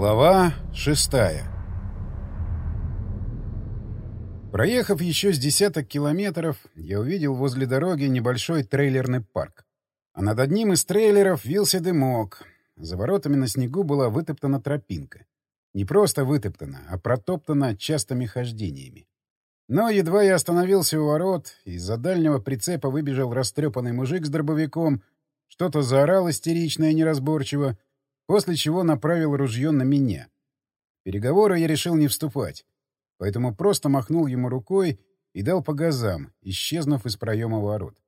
Глава шестая Проехав еще с десяток километров, я увидел возле дороги небольшой трейлерный парк. А над одним из трейлеров вился дымок. За воротами на снегу была вытоптана тропинка. Не просто вытоптана, а протоптана частыми хождениями. Но едва я остановился у ворот, из-за дальнего прицепа выбежал растрепанный мужик с дробовиком, что-то заорал истерично и неразборчиво, после чего направил ружье на меня. Переговоры я решил не вступать, поэтому просто махнул ему рукой и дал по газам, исчезнув из проема ворот.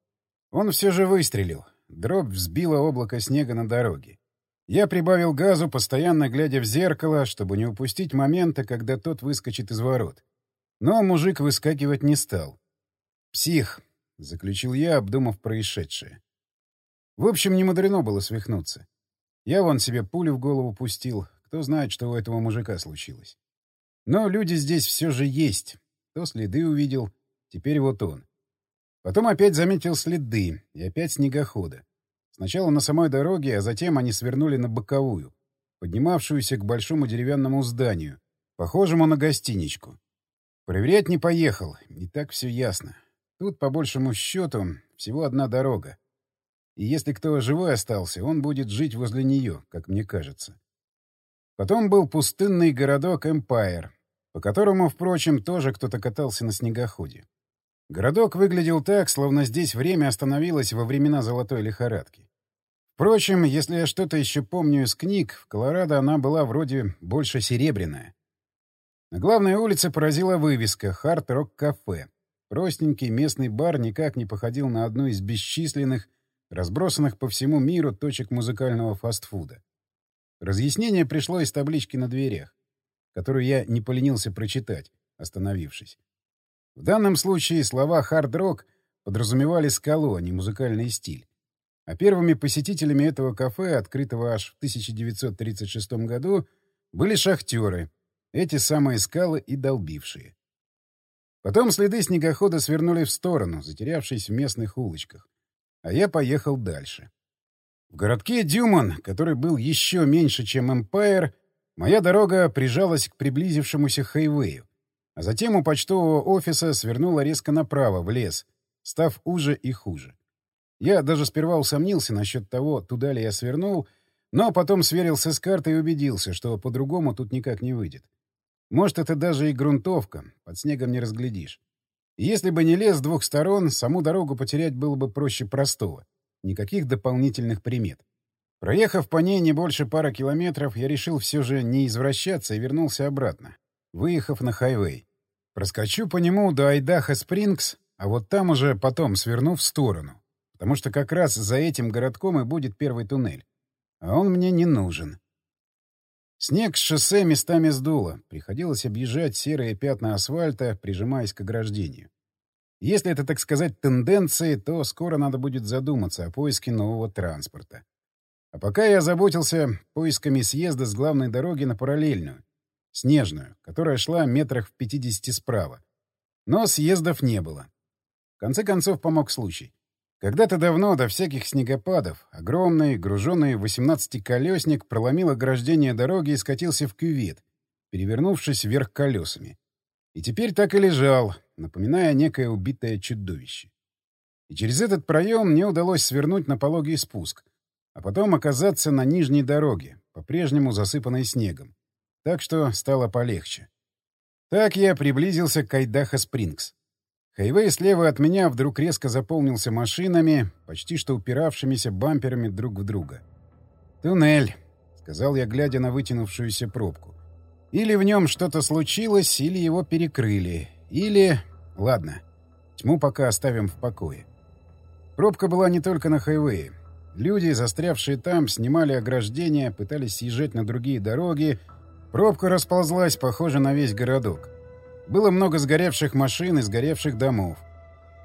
Он все же выстрелил. Дробь взбила облако снега на дороге. Я прибавил газу, постоянно глядя в зеркало, чтобы не упустить момента, когда тот выскочит из ворот. Но мужик выскакивать не стал. «Псих», — заключил я, обдумав происшедшее. В общем, не мудрено было свихнуться. Я вон себе пулю в голову пустил. Кто знает, что у этого мужика случилось. Но люди здесь все же есть. То следы увидел, теперь вот он. Потом опять заметил следы, и опять снегохода. Сначала на самой дороге, а затем они свернули на боковую, поднимавшуюся к большому деревянному зданию, похожему на гостиничку. Проверять не поехал, и так все ясно. Тут, по большему счету, всего одна дорога. И если кто живой остался, он будет жить возле нее, как мне кажется. Потом был пустынный городок Эмпайр, по которому, впрочем, тоже кто-то катался на снегоходе. Городок выглядел так, словно здесь время остановилось во времена золотой лихорадки. Впрочем, если я что-то еще помню из книг, в Колорадо она была вроде больше серебряная. На главной улице поразила вывеска «Хард Рок Кафе». Простенький местный бар никак не походил на одну из бесчисленных разбросанных по всему миру точек музыкального фастфуда. Разъяснение пришло из таблички на дверях, которую я не поленился прочитать, остановившись. В данном случае слова «хард-рок» подразумевали скалу, а не музыкальный стиль. А первыми посетителями этого кафе, открытого аж в 1936 году, были шахтеры, эти самые скалы и долбившие. Потом следы снегохода свернули в сторону, затерявшись в местных улочках а я поехал дальше. В городке Дюман, который был еще меньше, чем Эмпайр, моя дорога прижалась к приблизившемуся хайвею, а затем у почтового офиса свернула резко направо, в лес, став уже и хуже. Я даже сперва усомнился насчет того, туда ли я свернул, но потом сверился с картой и убедился, что по-другому тут никак не выйдет. Может, это даже и грунтовка, под снегом не разглядишь. Если бы не лес с двух сторон, саму дорогу потерять было бы проще простого. Никаких дополнительных примет. Проехав по ней не больше пары километров, я решил все же не извращаться и вернулся обратно, выехав на хайвей. Проскочу по нему до Айдаха-Спрингс, а вот там уже потом сверну в сторону, потому что как раз за этим городком и будет первый туннель. А он мне не нужен. Снег с шоссе местами сдуло. Приходилось объезжать серые пятна асфальта, прижимаясь к ограждению. Если это, так сказать, тенденции, то скоро надо будет задуматься о поиске нового транспорта. А пока я заботился поисками съезда с главной дороги на параллельную, снежную, которая шла метрах в 50 справа. Но съездов не было. В конце концов помог случай. Когда-то давно, до всяких снегопадов, огромный, груженный 18-колесник проломил ограждение дороги и скатился в кювет, перевернувшись вверх колесами. И теперь так и лежал, напоминая некое убитое чудовище. И через этот проем мне удалось свернуть на пологий спуск, а потом оказаться на нижней дороге, по-прежнему засыпанной снегом. Так что стало полегче. Так я приблизился к Айдаха-Спрингс. Хайвей слева от меня вдруг резко заполнился машинами, почти что упиравшимися бамперами друг в друга. «Туннель», — сказал я, глядя на вытянувшуюся пробку. «Или в нем что-то случилось, или его перекрыли, или... Ладно, тьму пока оставим в покое». Пробка была не только на хайвее. Люди, застрявшие там, снимали ограждения, пытались съезжать на другие дороги. Пробка расползлась, похоже, на весь городок. Было много сгоревших машин и сгоревших домов.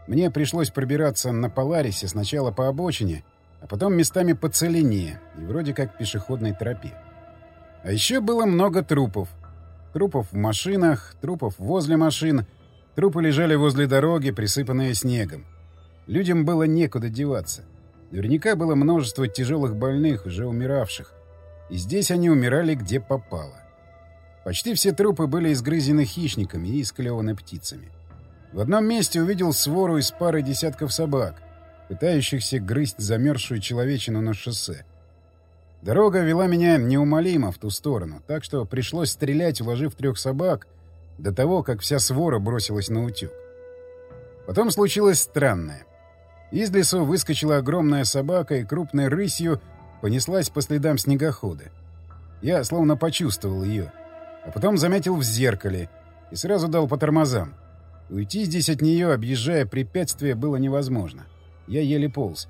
Мне пришлось пробираться на Поларисе сначала по обочине, а потом местами по целине и вроде как пешеходной тропе. А еще было много трупов. Трупов в машинах, трупов возле машин. Трупы лежали возле дороги, присыпанные снегом. Людям было некуда деваться. Наверняка было множество тяжелых больных, уже умиравших. и здесь они умирали где попало. Почти все трупы были изгрызены хищниками и исклеваны птицами. В одном месте увидел свору из пары десятков собак, пытающихся грызть замерзшую человечину на шоссе. Дорога вела меня неумолимо в ту сторону, так что пришлось стрелять, уложив трех собак, до того, как вся свора бросилась на утек. Потом случилось странное. Из лесу выскочила огромная собака и крупной рысью понеслась по следам снегохода. Я словно почувствовал ее, а потом заметил в зеркале и сразу дал по тормозам. Уйти здесь от нее, объезжая препятствие, было невозможно. Я еле полз.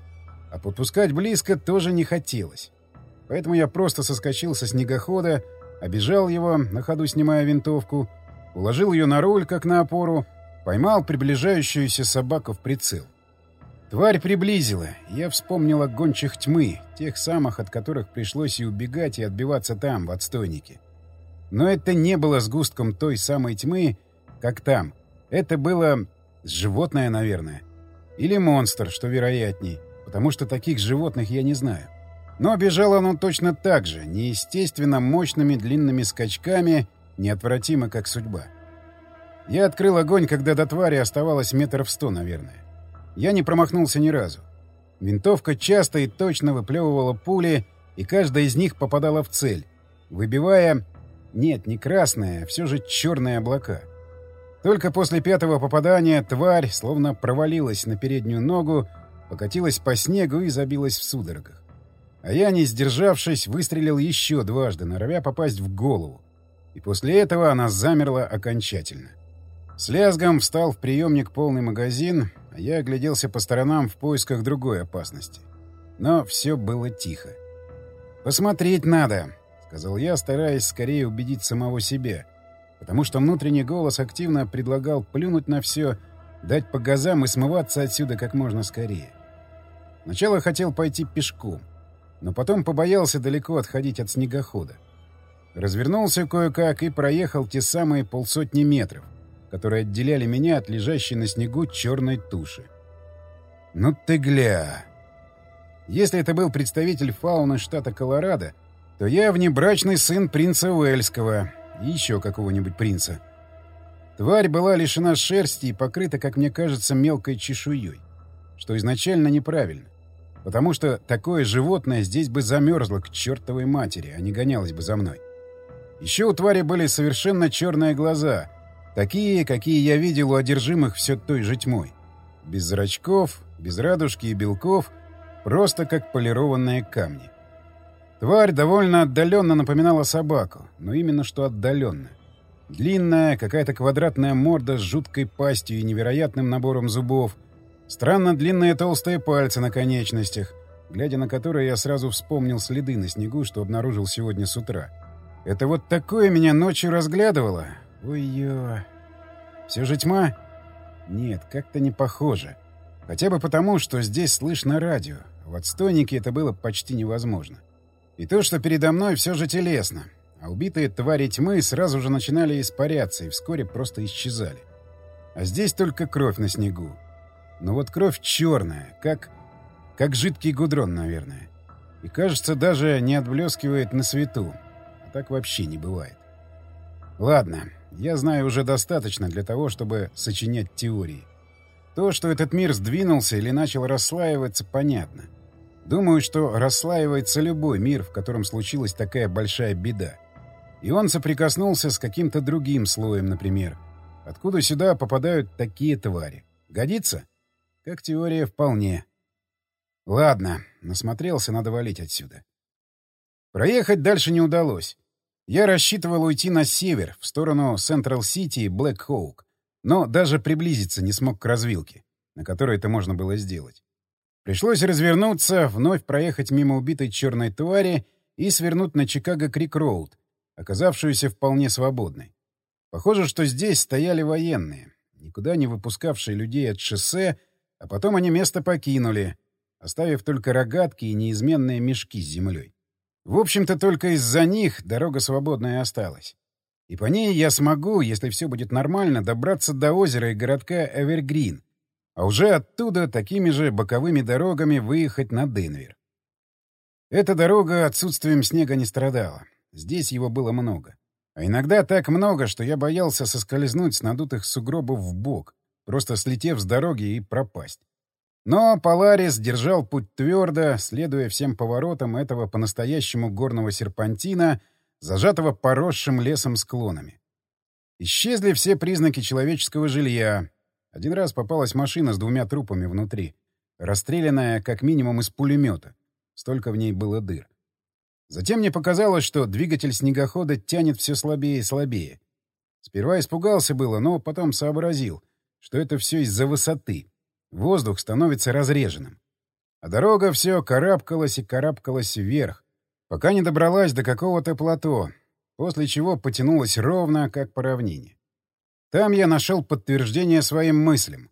А подпускать близко тоже не хотелось. Поэтому я просто соскочил со снегохода, обежал его, на ходу снимая винтовку, уложил ее на руль, как на опору, поймал приближающуюся собаку в прицел. Тварь приблизила. Я вспомнил о гончих тьмы, тех самых, от которых пришлось и убегать, и отбиваться там, в отстойнике. Но это не было сгустком той самой тьмы, как там. Это было животное, наверное. Или монстр, что вероятней, потому что таких животных я не знаю. Но бежало оно точно так же, неестественно мощными длинными скачками, неотвратимо как судьба. Я открыл огонь, когда до твари оставалось метров сто, наверное. Я не промахнулся ни разу. Винтовка часто и точно выплевывала пули, и каждая из них попадала в цель, выбивая... Нет, не красные, все же черные облака. Только после пятого попадания тварь словно провалилась на переднюю ногу, покатилась по снегу и забилась в судорогах. А я, не сдержавшись, выстрелил еще дважды, норовя попасть в голову. И после этого она замерла окончательно. С лязгом встал в приемник полный магазин, а я огляделся по сторонам в поисках другой опасности. Но все было тихо. «Посмотреть надо», — сказал я, стараясь скорее убедить самого себя, потому что внутренний голос активно предлагал плюнуть на все, дать по газам и смываться отсюда как можно скорее. Сначала хотел пойти пешком, но потом побоялся далеко отходить от снегохода. Развернулся кое-как и проехал те самые полсотни метров — которые отделяли меня от лежащей на снегу черной туши. «Ну ты гля!» Если это был представитель фауны штата Колорадо, то я внебрачный сын принца Уэльского и еще какого-нибудь принца. Тварь была лишена шерсти и покрыта, как мне кажется, мелкой чешуей, что изначально неправильно, потому что такое животное здесь бы замерзло к чертовой матери, а не гонялось бы за мной. Еще у твари были совершенно черные глаза — Такие, какие я видел у одержимых все той же тьмой. Без зрачков, без радужки и белков, просто как полированные камни. Тварь довольно отдаленно напоминала собаку, но именно что отдаленно. Длинная, какая-то квадратная морда с жуткой пастью и невероятным набором зубов, странно длинные толстые пальцы на конечностях, глядя на которые я сразу вспомнил следы на снегу, что обнаружил сегодня с утра. Это вот такое меня ночью разглядывало, Ой-ё... Все же тьма? Нет, как-то не похоже. Хотя бы потому, что здесь слышно радио. В отстойнике это было почти невозможно. И то, что передо мной, все же телесно. А убитые твари тьмы сразу же начинали испаряться и вскоре просто исчезали. А здесь только кровь на снегу. Но вот кровь черная, как... как жидкий гудрон, наверное. И, кажется, даже не отблескивает на свету. А так вообще не бывает. Ладно, я знаю уже достаточно для того, чтобы сочинять теории. То, что этот мир сдвинулся или начал расслаиваться, понятно. Думаю, что расслаивается любой мир, в котором случилась такая большая беда. И он соприкоснулся с каким-то другим слоем, например. Откуда сюда попадают такие твари? Годится? Как теория, вполне. Ладно, насмотрелся, надо валить отсюда. Проехать дальше не удалось. Я рассчитывал уйти на север, в сторону Централ-Сити и Блэк-Хоук, но даже приблизиться не смог к развилке, на которой это можно было сделать. Пришлось развернуться, вновь проехать мимо убитой черной твари и свернуть на Чикаго-Крик-Роуд, оказавшуюся вполне свободной. Похоже, что здесь стояли военные, никуда не выпускавшие людей от шоссе, а потом они место покинули, оставив только рогатки и неизменные мешки с землей. В общем-то, только из-за них дорога свободная осталась. И по ней я смогу, если все будет нормально, добраться до озера и городка Эвергрин, а уже оттуда такими же боковыми дорогами выехать на Денвер. Эта дорога отсутствием снега не страдала. Здесь его было много. А иногда так много, что я боялся соскользнуть с надутых сугробов в бок, просто слетев с дороги и пропасть. Но Поларис держал путь твердо, следуя всем поворотам этого по-настоящему горного серпантина, зажатого поросшим лесом склонами. Исчезли все признаки человеческого жилья. Один раз попалась машина с двумя трупами внутри, расстрелянная как минимум из пулемета. Столько в ней было дыр. Затем мне показалось, что двигатель снегохода тянет все слабее и слабее. Сперва испугался было, но потом сообразил, что это все из-за высоты. Воздух становится разреженным. А дорога все карабкалась и карабкалась вверх, пока не добралась до какого-то плато, после чего потянулась ровно, как по равнине. Там я нашел подтверждение своим мыслям.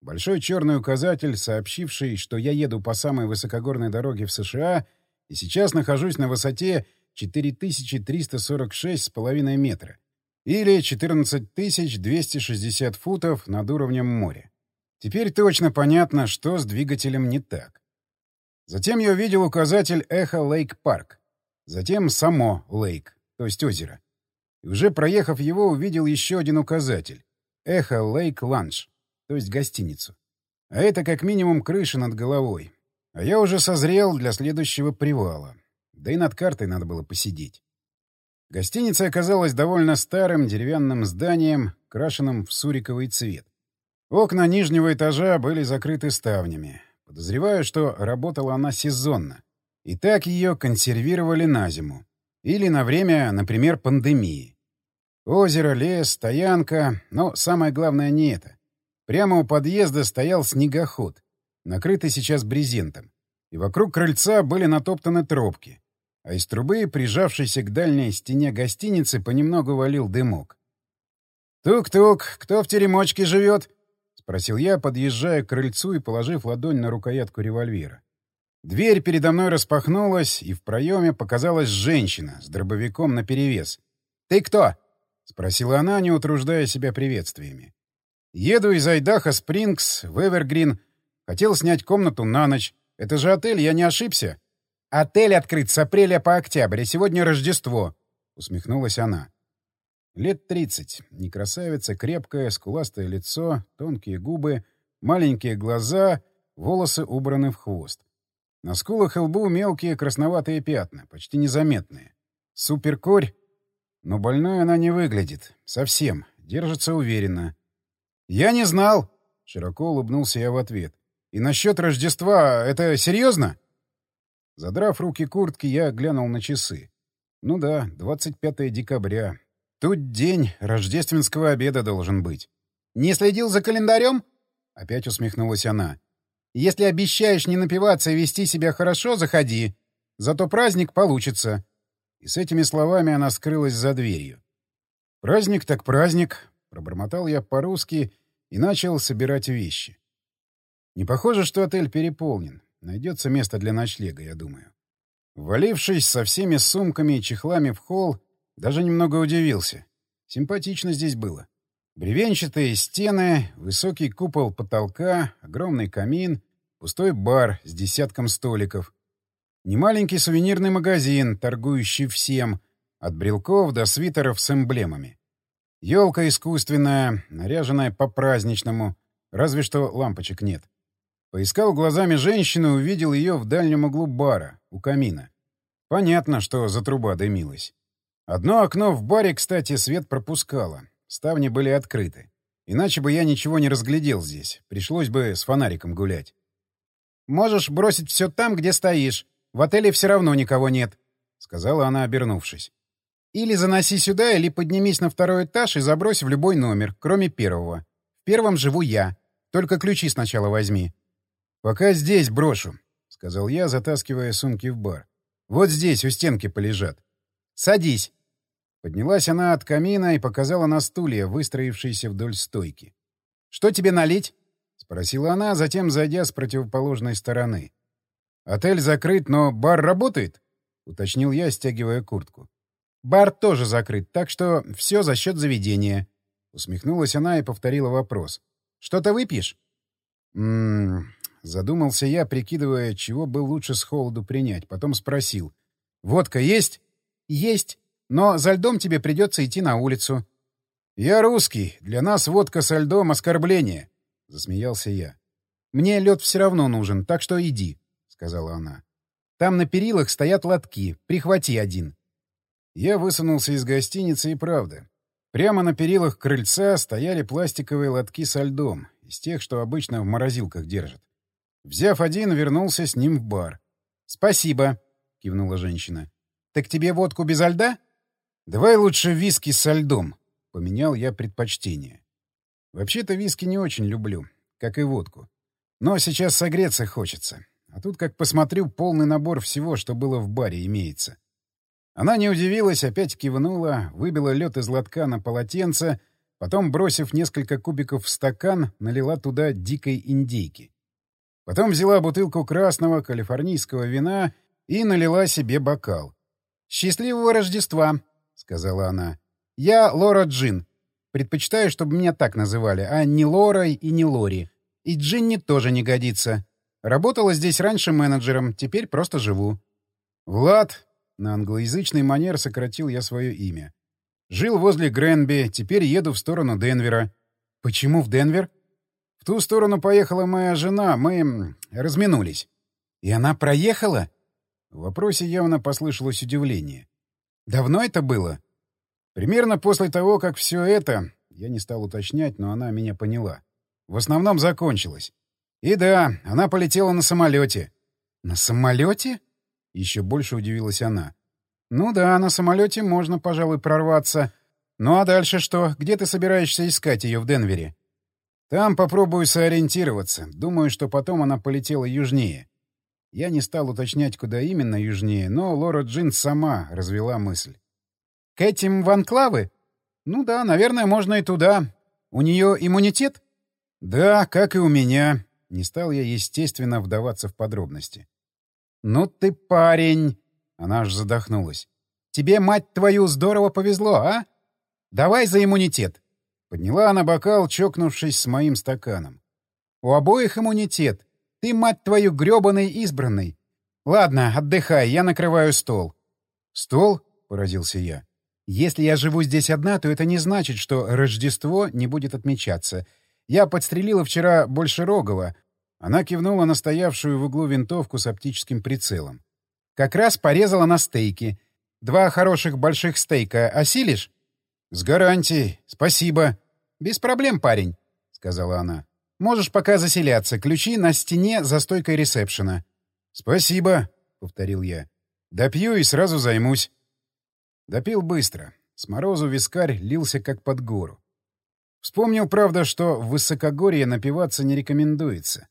Большой черный указатель, сообщивший, что я еду по самой высокогорной дороге в США и сейчас нахожусь на высоте 4346,5 метра или 14260 футов над уровнем моря. Теперь точно понятно, что с двигателем не так. Затем я увидел указатель «Эхо Лейк Парк», затем само Лейк, то есть озеро. И уже проехав его, увидел еще один указатель «Эхо Лейк Ланч», то есть гостиницу. А это как минимум крыша над головой. А я уже созрел для следующего привала. Да и над картой надо было посидеть. Гостиница оказалась довольно старым деревянным зданием, крашенным в суриковый цвет. Окна нижнего этажа были закрыты ставнями. Подозреваю, что работала она сезонно. И так ее консервировали на зиму. Или на время, например, пандемии. Озеро, лес, стоянка. Но самое главное не это. Прямо у подъезда стоял снегоход, накрытый сейчас брезентом. И вокруг крыльца были натоптаны тропки а из трубы, прижавшейся к дальней стене гостиницы, понемногу валил дымок. «Тук-тук, кто в теремочке живет?» — спросил я, подъезжая к крыльцу и положив ладонь на рукоятку револьвера. Дверь передо мной распахнулась, и в проеме показалась женщина с дробовиком наперевес. «Ты кто?» — спросила она, не утруждая себя приветствиями. «Еду из Айдаха Спрингс в Эвергрин. Хотел снять комнату на ночь. Это же отель, я не ошибся?» «Отель открыт с апреля по октябрь, сегодня Рождество», — усмехнулась она. Лет тридцать. Не красавица, крепкое, скуластое лицо, тонкие губы, маленькие глаза, волосы убраны в хвост. На скулах и лбу мелкие красноватые пятна, почти незаметные. Суперкорь. Но больной она не выглядит. Совсем. Держится уверенно. «Я не знал!» — широко улыбнулся я в ответ. «И насчет Рождества — это серьезно?» Задрав руки куртки, я глянул на часы. Ну да, 25 декабря. Тут день рождественского обеда должен быть. «Не следил за календарем?» Опять усмехнулась она. «Если обещаешь не напиваться и вести себя хорошо, заходи. Зато праздник получится». И с этими словами она скрылась за дверью. «Праздник так праздник», — пробормотал я по-русски и начал собирать вещи. Не похоже, что отель переполнен. Найдется место для ночлега, я думаю. Валившись со всеми сумками и чехлами в холл, даже немного удивился. Симпатично здесь было. Бревенчатые стены, высокий купол потолка, огромный камин, пустой бар с десятком столиков. Немаленький сувенирный магазин, торгующий всем, от брелков до свитеров с эмблемами. Елка искусственная, наряженная по-праздничному, разве что лампочек нет. Поискал глазами женщину увидел ее в дальнем углу бара, у камина. Понятно, что за труба дымилась. Одно окно в баре, кстати, свет пропускало. Ставни были открыты. Иначе бы я ничего не разглядел здесь. Пришлось бы с фонариком гулять. «Можешь бросить все там, где стоишь. В отеле все равно никого нет», — сказала она, обернувшись. «Или заноси сюда, или поднимись на второй этаж и забрось в любой номер, кроме первого. В первом живу я. Только ключи сначала возьми». «Пока здесь брошу», — сказал я, затаскивая сумки в бар. «Вот здесь, у стенки полежат». «Садись». Поднялась она от камина и показала на стулья, выстроившиеся вдоль стойки. «Что тебе налить?» — спросила она, затем зайдя с противоположной стороны. «Отель закрыт, но бар работает?» — уточнил я, стягивая куртку. «Бар тоже закрыт, так что все за счет заведения». Усмехнулась она и повторила вопрос. «Что-то выпьешь?» «М Задумался я, прикидывая, чего бы лучше с холоду принять. Потом спросил. «Водка есть?» «Есть. Но за льдом тебе придется идти на улицу». «Я русский. Для нас водка со льдом — оскорбление», — засмеялся я. «Мне лед все равно нужен, так что иди», — сказала она. «Там на перилах стоят лотки. Прихвати один». Я высунулся из гостиницы, и правда. Прямо на перилах крыльца стояли пластиковые лотки со льдом, из тех, что обычно в морозилках держат. Взяв один, вернулся с ним в бар. «Спасибо», — кивнула женщина. «Так тебе водку без льда?» «Давай лучше виски со льдом», — поменял я предпочтение. Вообще-то виски не очень люблю, как и водку. Но сейчас согреться хочется. А тут, как посмотрю, полный набор всего, что было в баре, имеется. Она не удивилась, опять кивнула, выбила лед из лотка на полотенце, потом, бросив несколько кубиков в стакан, налила туда дикой индейки. Потом взяла бутылку красного калифорнийского вина и налила себе бокал. «Счастливого Рождества!» — сказала она. «Я Лора Джин. Предпочитаю, чтобы меня так называли, а не Лорой и не Лори. И Джинни тоже не годится. Работала здесь раньше менеджером, теперь просто живу». «Влад!» На англоязычный манер сократил я свое имя. Жил возле Гренби, теперь еду в сторону Денвера. Почему в Денвер? В ту сторону поехала моя жена, мы разминулись. И она проехала? В вопросе явно послышалось удивление. Давно это было? Примерно после того, как все это, я не стал уточнять, но она меня поняла, в основном закончилось. И да, она полетела на самолете. На самолете? Еще больше удивилась она. «Ну да, на самолете можно, пожалуй, прорваться. Ну а дальше что? Где ты собираешься искать ее в Денвере?» «Там попробую сориентироваться. Думаю, что потом она полетела южнее». Я не стал уточнять, куда именно южнее, но Лора Джин сама развела мысль. «К этим в анклавы? Ну да, наверное, можно и туда. У нее иммунитет?» «Да, как и у меня». Не стал я, естественно, вдаваться в подробности. «Ну ты парень!» Она аж задохнулась. «Тебе, мать твою, здорово повезло, а? Давай за иммунитет!» Подняла она бокал, чокнувшись с моим стаканом. «У обоих иммунитет. Ты, мать твою, грёбаный избранный. Ладно, отдыхай, я накрываю стол». «Стол?» — поразился я. «Если я живу здесь одна, то это не значит, что Рождество не будет отмечаться. Я подстрелила вчера больше Рогова, она кивнула на стоявшую в углу винтовку с оптическим прицелом. «Как раз порезала на стейки. Два хороших больших стейка осилишь?» «С гарантией. Спасибо». «Без проблем, парень», — сказала она. «Можешь пока заселяться. Ключи на стене за стойкой ресепшена». «Спасибо», — повторил я. «Допью и сразу займусь». Допил быстро. С морозу вискарь лился как под гору. Вспомнил, правда, что в высокогорье напиваться не рекомендуется.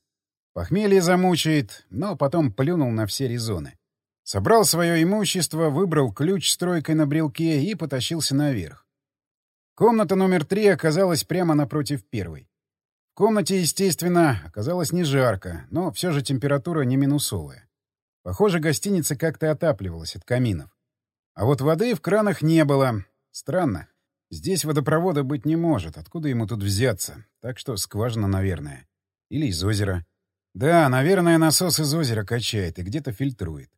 Похмелье замучает, но потом плюнул на все резоны. Собрал свое имущество, выбрал ключ с тройкой на брелке и потащился наверх. Комната номер три оказалась прямо напротив первой. В комнате, естественно, оказалось не жарко, но все же температура не минусовая. Похоже, гостиница как-то отапливалась от каминов. А вот воды в кранах не было. Странно. Здесь водопровода быть не может. Откуда ему тут взяться? Так что скважина, наверное. Или из озера. Да, наверное, насос из озера качает и где-то фильтрует.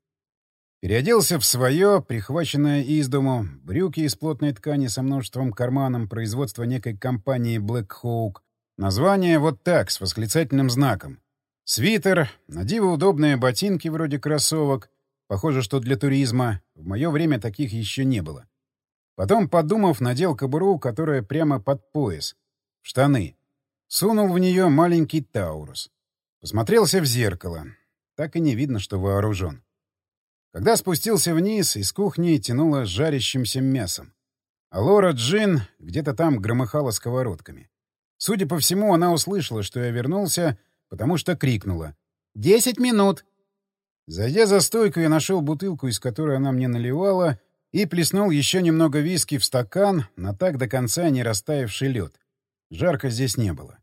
Переоделся в свое, прихваченное из дому, брюки из плотной ткани со множеством карманом производства некой компании Black Hawk. Название вот так, с восклицательным знаком. Свитер, надиво удобные ботинки вроде кроссовок. Похоже, что для туризма. В мое время таких еще не было. Потом, подумав, надел кобуру, которая прямо под пояс. Штаны. Сунул в нее маленький Таурус. Посмотрелся в зеркало. Так и не видно, что вооружен. Когда спустился вниз, из кухни тянуло жарящимся мясом. А Лора Джин где-то там громыхала сковородками. Судя по всему, она услышала, что я вернулся, потому что крикнула. «Десять минут!» Зайдя за стойку, я нашел бутылку, из которой она мне наливала, и плеснул еще немного виски в стакан на так до конца не растаявший лед. Жарко здесь не было.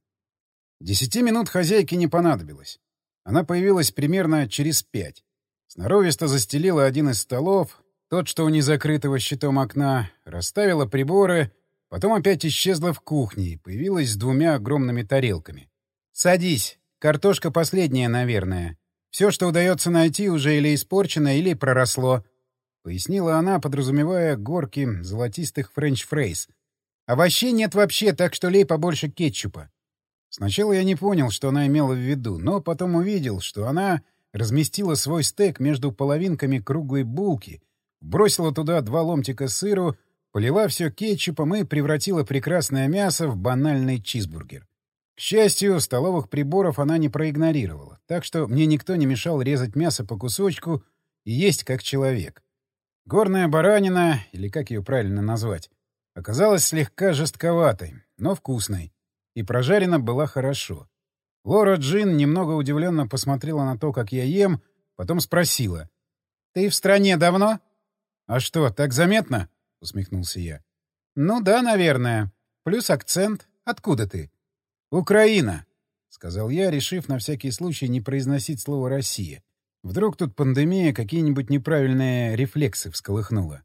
Десяти минут хозяйке не понадобилось. Она появилась примерно через пять. Сноровисто застелила один из столов, тот, что у незакрытого щитом окна, расставила приборы, потом опять исчезла в кухне и появилась с двумя огромными тарелками. «Садись. картошка последняя, наверное. Все, что удается найти, уже или испорчено, или проросло», — пояснила она, подразумевая горки золотистых french fries. «Овощей нет вообще, так что лей побольше кетчупа». Сначала я не понял, что она имела в виду, но потом увидел, что она разместила свой стейк между половинками круглой булки, бросила туда два ломтика сыру, полила все кетчупом и превратила прекрасное мясо в банальный чизбургер. К счастью, столовых приборов она не проигнорировала, так что мне никто не мешал резать мясо по кусочку и есть как человек. Горная баранина, или как ее правильно назвать, оказалась слегка жестковатой, но вкусной, и прожарена была хорошо. Лора Джин немного удивленно посмотрела на то, как я ем, потом спросила. «Ты в стране давно?» «А что, так заметно?» — усмехнулся я. «Ну да, наверное. Плюс акцент. Откуда ты?» «Украина», — сказал я, решив на всякий случай не произносить слово «Россия». Вдруг тут пандемия какие-нибудь неправильные рефлексы всколыхнула.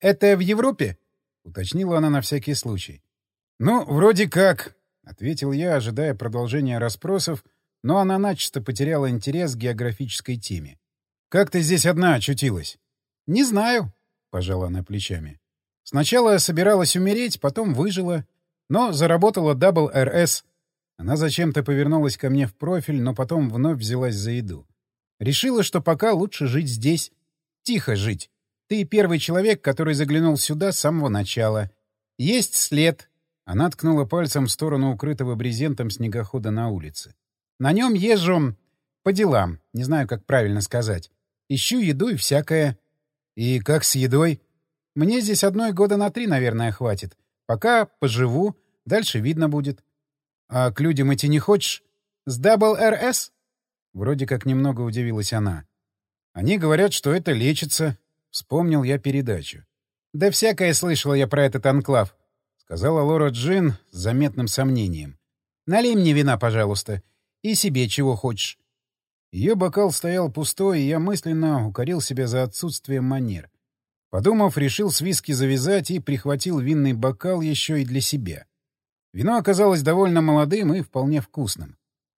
«Это в Европе?» — уточнила она на всякий случай. «Ну, вроде как», — ответил я, ожидая продолжения расспросов, но она начисто потеряла интерес к географической теме. «Как ты здесь одна очутилась?» «Не знаю», — пожала она плечами. «Сначала собиралась умереть, потом выжила, но заработала double RS она зачем-то повернулась ко мне в профиль, но потом вновь взялась за еду. Решила, что пока лучше жить здесь. Тихо жить. Ты первый человек, который заглянул сюда с самого начала. Есть след. Она ткнула пальцем в сторону укрытого брезентом снегохода на улице. На нем езжу по делам, не знаю, как правильно сказать. Ищу еду и всякое. И как с едой? Мне здесь одной года на три, наверное, хватит. Пока поживу, дальше видно будет. «А к людям идти не хочешь?» «С double RS?» Вроде как немного удивилась она. «Они говорят, что это лечится». Вспомнил я передачу. «Да всякое слышала я про этот анклав», — сказала Лора Джин с заметным сомнением. «Налей мне вина, пожалуйста, и себе чего хочешь». Ее бокал стоял пустой, и я мысленно укорил себя за отсутствие манер. Подумав, решил с виски завязать и прихватил винный бокал еще и для себя. Вино оказалось довольно молодым и вполне вкусным.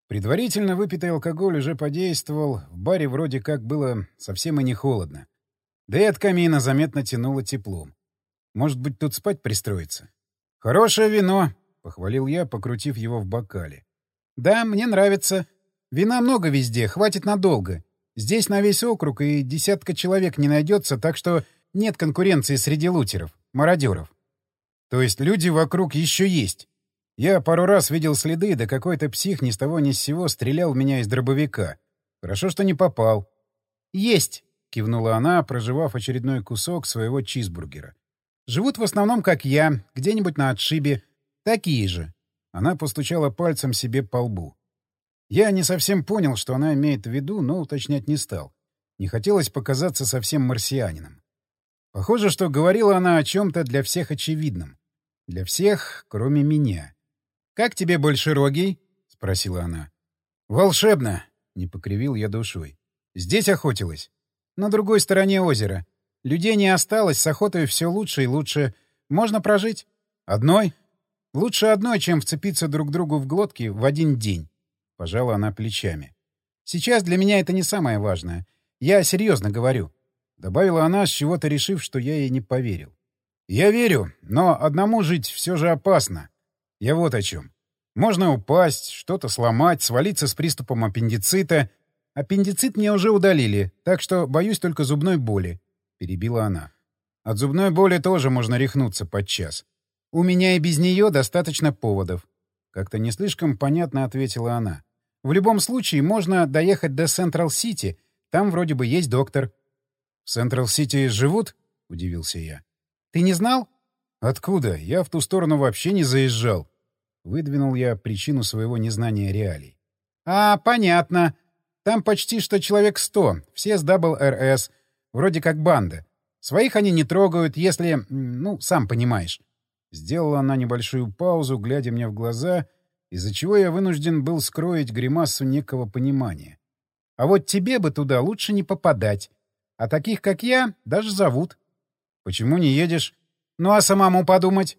Предварительно выпитый алкоголь уже подействовал, в баре вроде как было совсем и не холодно. Да и от камина заметно тянуло теплом. Может быть, тут спать пристроиться? «Хорошее вино», — похвалил я, покрутив его в бокале. «Да, мне нравится. Вина много везде, хватит надолго. Здесь на весь округ и десятка человек не найдется, так что нет конкуренции среди лутеров, мародеров. То есть люди вокруг еще есть. Я пару раз видел следы, да какой-то псих ни с того ни с сего стрелял в меня из дробовика. Хорошо, что не попал. «Есть!» — кивнула она, проживав очередной кусок своего чизбургера. «Живут в основном, как я, где-нибудь на отшибе. Такие же». Она постучала пальцем себе по лбу. Я не совсем понял, что она имеет в виду, но уточнять не стал. Не хотелось показаться совсем марсианином. Похоже, что говорила она о чем-то для всех очевидном. Для всех, кроме меня. «Как тебе больше рогий?» — спросила она. «Волшебно!» — не покривил я душой. «Здесь охотилась. На другой стороне озера. Людей не осталось, с охотой все лучше и лучше. Можно прожить? Одной? Лучше одной, чем вцепиться друг другу в глотки в один день». Пожала она плечами. «Сейчас для меня это не самое важное. Я серьезно говорю». Добавила она, с чего-то решив, что я ей не поверил. «Я верю, но одному жить все же опасно. Я вот о чем. Можно упасть, что-то сломать, свалиться с приступом аппендицита. Аппендицит мне уже удалили, так что боюсь только зубной боли, — перебила она. От зубной боли тоже можно рехнуться подчас. У меня и без нее достаточно поводов. Как-то не слишком понятно ответила она. В любом случае, можно доехать до Централ-Сити. Там вроде бы есть доктор. — В Централ-Сити живут? — удивился я. — Ты не знал? «Откуда? Я в ту сторону вообще не заезжал». Выдвинул я причину своего незнания реалий. «А, понятно. Там почти что человек сто, все с double РС, вроде как банда. Своих они не трогают, если... ну, сам понимаешь». Сделала она небольшую паузу, глядя мне в глаза, из-за чего я вынужден был скроить гримасу некого понимания. «А вот тебе бы туда лучше не попадать. А таких, как я, даже зовут». «Почему не едешь?» Ну а самому подумать?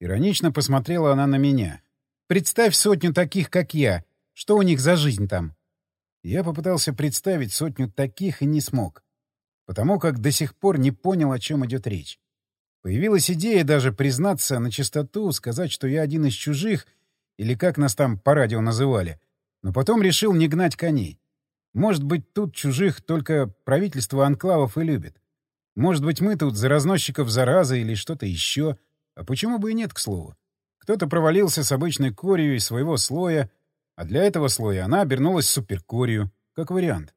Иронично посмотрела она на меня. Представь сотню таких, как я. Что у них за жизнь там? Я попытался представить сотню таких и не смог. Потому как до сих пор не понял, о чем идет речь. Появилась идея даже признаться на чистоту, сказать, что я один из чужих, или как нас там по радио называли, но потом решил не гнать коней. Может быть, тут чужих только правительство анклавов и любит. Может быть, мы тут за разносчиков заразы или что-то еще. А почему бы и нет, к слову? Кто-то провалился с обычной корью из своего слоя, а для этого слоя она обернулась суперкорью, как вариант.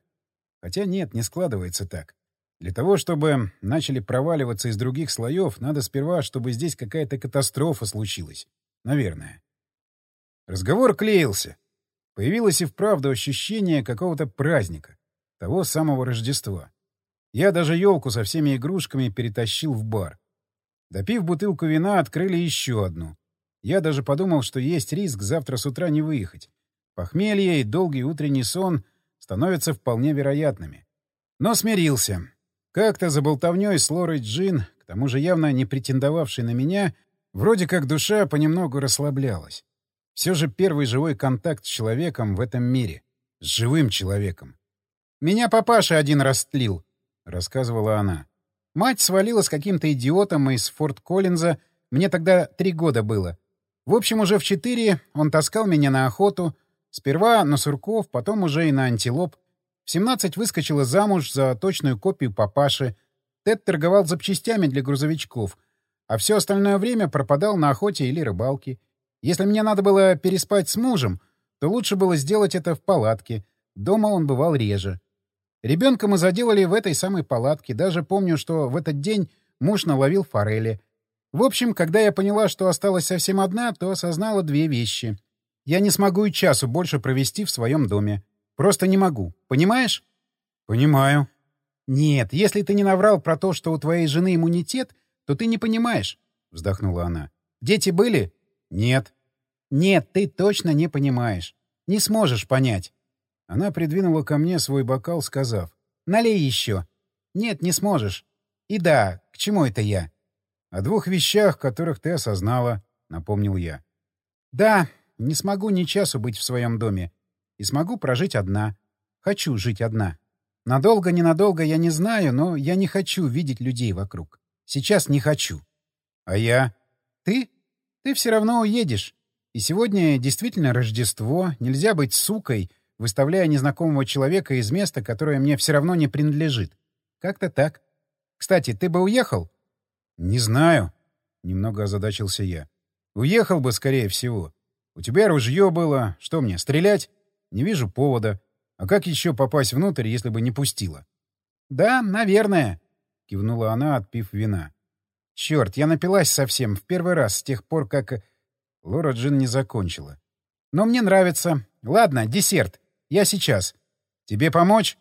Хотя нет, не складывается так. Для того, чтобы начали проваливаться из других слоев, надо сперва, чтобы здесь какая-то катастрофа случилась. Наверное. Разговор клеился. Появилось и вправду ощущение какого-то праздника, того самого Рождества. Я даже елку со всеми игрушками перетащил в бар. Допив бутылку вина, открыли еще одну. Я даже подумал, что есть риск завтра с утра не выехать. Похмелье и долгий утренний сон становятся вполне вероятными. Но смирился. Как-то за болтовнёй с Лорой Джин, к тому же явно не претендовавшей на меня, вроде как душа понемногу расслаблялась. Все же первый живой контакт с человеком в этом мире. С живым человеком. «Меня папаша один растлил», — рассказывала она. «Мать свалила с каким-то идиотом из Форт Коллинза. Мне тогда три года было. В общем, уже в четыре он таскал меня на охоту. Сперва на сурков, потом уже и на антилоп. В 17 выскочила замуж за точную копию папаши. Тед торговал запчастями для грузовичков, а все остальное время пропадал на охоте или рыбалке. Если мне надо было переспать с мужем, то лучше было сделать это в палатке. Дома он бывал реже. Ребенка мы заделали в этой самой палатке. Даже помню, что в этот день муж наловил форели. В общем, когда я поняла, что осталась совсем одна, то осознала две вещи. Я не смогу и часу больше провести в своем доме. Просто не могу. Понимаешь? Понимаю. Нет, если ты не наврал про то, что у твоей жены иммунитет, то ты не понимаешь, вздохнула она. Дети были? Нет. Нет, ты точно не понимаешь. Не сможешь понять. Она придвинула ко мне свой бокал, сказав. Налей еще. Нет, не сможешь. И да, к чему это я? О двух вещах, которых ты осознала, напомнил я. Да, не смогу ни часу быть в своем доме. И смогу прожить одна. Хочу жить одна. Надолго-ненадолго я не знаю, но я не хочу видеть людей вокруг. Сейчас не хочу. А я? Ты? Ты все равно уедешь. И сегодня действительно Рождество. Нельзя быть сукой, выставляя незнакомого человека из места, которое мне все равно не принадлежит. Как-то так. Кстати, ты бы уехал? Не знаю. Немного озадачился я. Уехал бы, скорее всего. У тебя ружье было. Что мне, стрелять? Не вижу повода. А как еще попасть внутрь, если бы не пустила? — Да, наверное, — кивнула она, отпив вина. — Черт, я напилась совсем, в первый раз, с тех пор, как... Лора Джин не закончила. — Но мне нравится. Ладно, десерт. Я сейчас. Тебе помочь?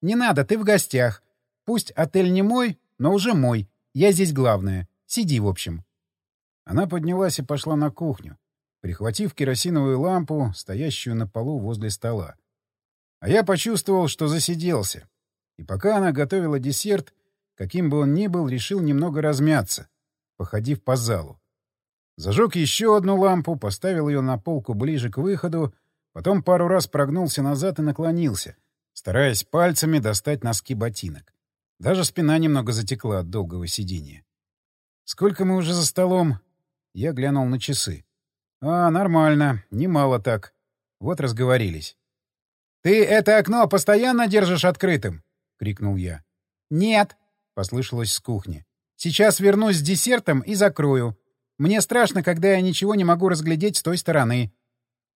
Не надо, ты в гостях. Пусть отель не мой, но уже мой. Я здесь главная. Сиди, в общем. Она поднялась и пошла на кухню прихватив керосиновую лампу, стоящую на полу возле стола. А я почувствовал, что засиделся. И пока она готовила десерт, каким бы он ни был, решил немного размяться, походив по залу. Зажег еще одну лампу, поставил ее на полку ближе к выходу, потом пару раз прогнулся назад и наклонился, стараясь пальцами достать носки ботинок. Даже спина немного затекла от долгого сидения. «Сколько мы уже за столом?» Я глянул на часы. «А, нормально. Немало так. Вот разговорились». «Ты это окно постоянно держишь открытым?» — крикнул я. «Нет», — послышалось с кухни. «Сейчас вернусь с десертом и закрою. Мне страшно, когда я ничего не могу разглядеть с той стороны».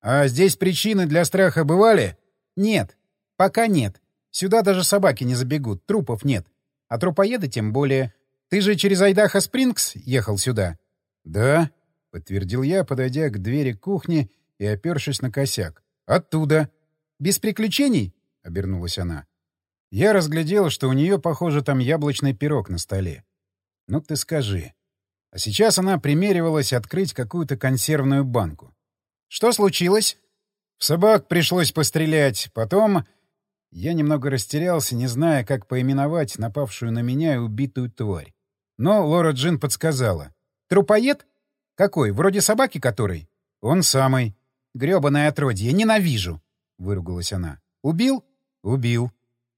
«А здесь причины для страха бывали?» «Нет. Пока нет. Сюда даже собаки не забегут, трупов нет. А трупоеды тем более. Ты же через Айдаха Спрингс ехал сюда?» «Да», — подтвердил я, подойдя к двери кухни и опершись на косяк. «Оттуда». «Без приключений?» — обернулась она. Я разглядел, что у нее, похоже, там яблочный пирог на столе. «Ну ты скажи». А сейчас она примеривалась открыть какую-то консервную банку. «Что случилось?» «В собак пришлось пострелять. Потом...» Я немного растерялся, не зная, как поименовать напавшую на меня и убитую тварь. Но Лора Джин подсказала. «Трупоед?» «Какой? Вроде собаки которой?» «Он самый». «Грёбаное отродье. Ненавижу». — выругалась она. «Убил?» «Убил».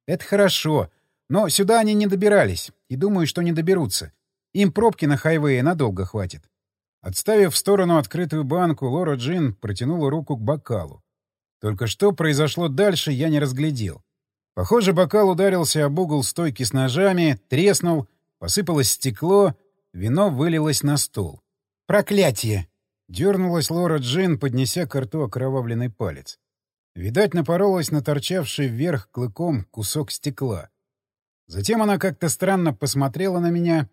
«Это хорошо. Но сюда они не добирались. И думаю, что не доберутся. Им пробки на хайвее надолго хватит». Отставив в сторону открытую банку, Лора Джин протянула руку к бокалу. Только что произошло дальше, я не разглядел. Похоже, бокал ударился об угол стойки с ножами, треснул, посыпалось стекло, вино вылилось на стол. «Проклятие!» — дернулась Лора Джин, поднеся к рту окровавленный палец. Видать, напоролась на торчавший вверх клыком кусок стекла. Затем она как-то странно посмотрела на меня,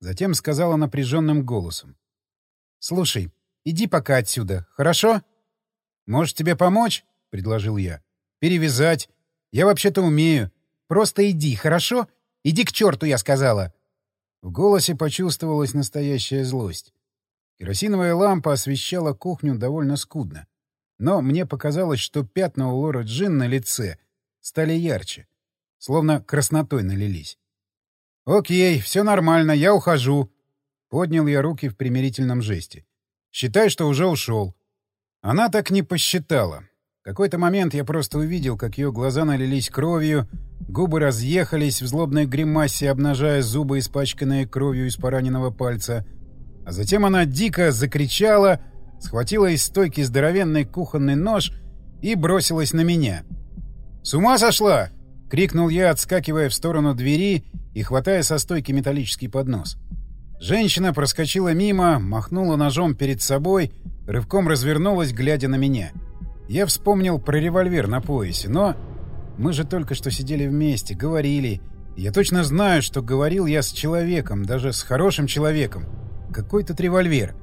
затем сказала напряженным голосом. «Слушай, иди пока отсюда, хорошо?» «Может, тебе помочь?» — предложил я. «Перевязать. Я вообще-то умею. Просто иди, хорошо? Иди к черту, я сказала!» В голосе почувствовалась настоящая злость. Керосиновая лампа освещала кухню довольно скудно. Но мне показалось, что пятна у Лоры Джин на лице стали ярче, словно краснотой налились. «Окей, все нормально, я ухожу». Поднял я руки в примирительном жесте. «Считай, что уже ушел». Она так не посчитала. В какой-то момент я просто увидел, как ее глаза налились кровью, губы разъехались в злобной гримасе, обнажая зубы, испачканные кровью из пораненного пальца. А затем она дико закричала, схватила из стойки здоровенный кухонный нож и бросилась на меня. «С ума сошла!» — крикнул я, отскакивая в сторону двери и хватая со стойки металлический поднос. Женщина проскочила мимо, махнула ножом перед собой, рывком развернулась, глядя на меня. Я вспомнил про револьвер на поясе, но... Мы же только что сидели вместе, говорили. я точно знаю, что говорил я с человеком, даже с хорошим человеком. Какой тут револьвер?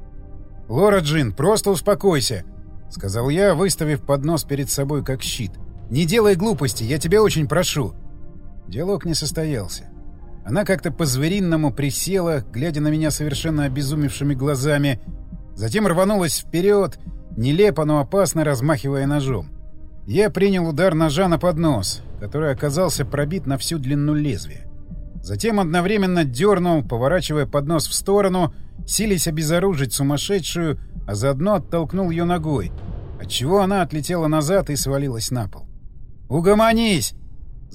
«Лора Джин, просто успокойся», — сказал я, выставив поднос перед собой как щит. «Не делай глупости, я тебя очень прошу». Диалог не состоялся. Она как-то по-зверинному присела, глядя на меня совершенно обезумевшими глазами, затем рванулась вперед, нелепо, но опасно размахивая ножом. Я принял удар ножа на поднос, который оказался пробит на всю длину лезвия. Затем одновременно дернул, поворачивая поднос в сторону — сились обезоружить сумасшедшую, а заодно оттолкнул ее ногой, отчего она отлетела назад и свалилась на пол. «Угомонись!»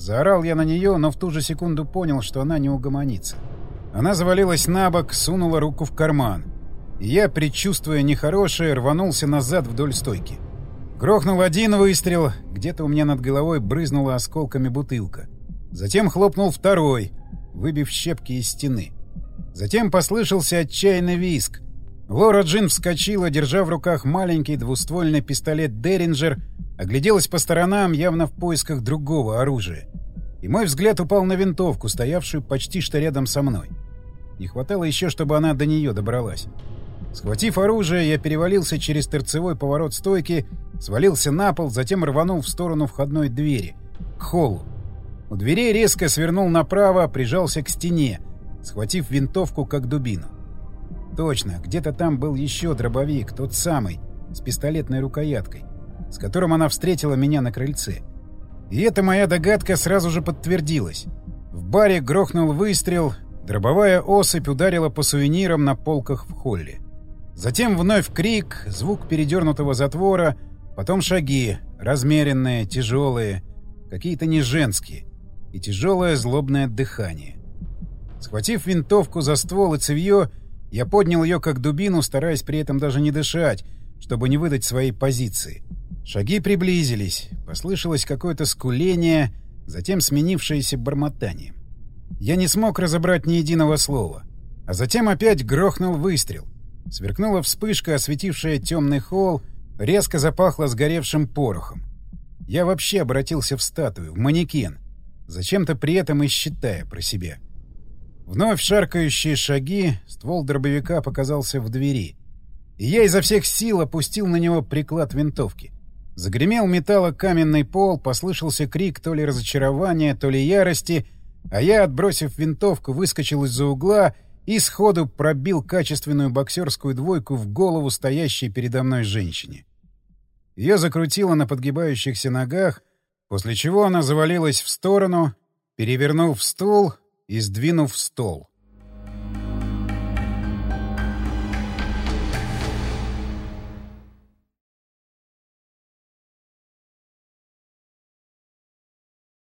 Заорал я на нее, но в ту же секунду понял, что она не угомонится. Она завалилась на бок, сунула руку в карман. И я, предчувствуя нехорошее, рванулся назад вдоль стойки. Грохнул один выстрел, где-то у меня над головой брызнула осколками бутылка. Затем хлопнул второй, выбив щепки из стены. Затем послышался отчаянный виск. Лора Джин вскочила, держа в руках маленький двуствольный пистолет «Деринджер», огляделась по сторонам, явно в поисках другого оружия. И мой взгляд упал на винтовку, стоявшую почти что рядом со мной. Не хватало еще, чтобы она до нее добралась. Схватив оружие, я перевалился через торцевой поворот стойки, свалился на пол, затем рванул в сторону входной двери, к холлу. У дверей резко свернул направо, прижался к стене, схватив винтовку как дубину. Точно, где-то там был еще дробовик, тот самый, с пистолетной рукояткой, с которым она встретила меня на крыльце. И эта моя догадка сразу же подтвердилась. В баре грохнул выстрел, дробовая особь ударила по сувенирам на полках в холле. Затем вновь крик, звук передернутого затвора, потом шаги, размеренные, тяжелые, какие-то не женские, и тяжелое злобное дыхание. Схватив винтовку за ствол и цевье, я поднял ее как дубину, стараясь при этом даже не дышать, чтобы не выдать своей позиции. Шаги приблизились, послышалось какое-то скуление, затем сменившееся бормотанием. Я не смог разобрать ни единого слова. А затем опять грохнул выстрел. Сверкнула вспышка, осветившая темный холл, резко запахло сгоревшим порохом. Я вообще обратился в статую, в манекен, зачем-то при этом и считая про себя. — Вновь шаркающие шаги, ствол дробовика показался в двери. И я изо всех сил опустил на него приклад винтовки. Загремел металлокаменный пол, послышался крик то ли разочарования, то ли ярости, а я, отбросив винтовку, выскочил из-за угла и сходу пробил качественную боксерскую двойку в голову стоящей передо мной женщине. Ее закрутило на подгибающихся ногах, после чего она завалилась в сторону, перевернув стул, и сдвинув стол.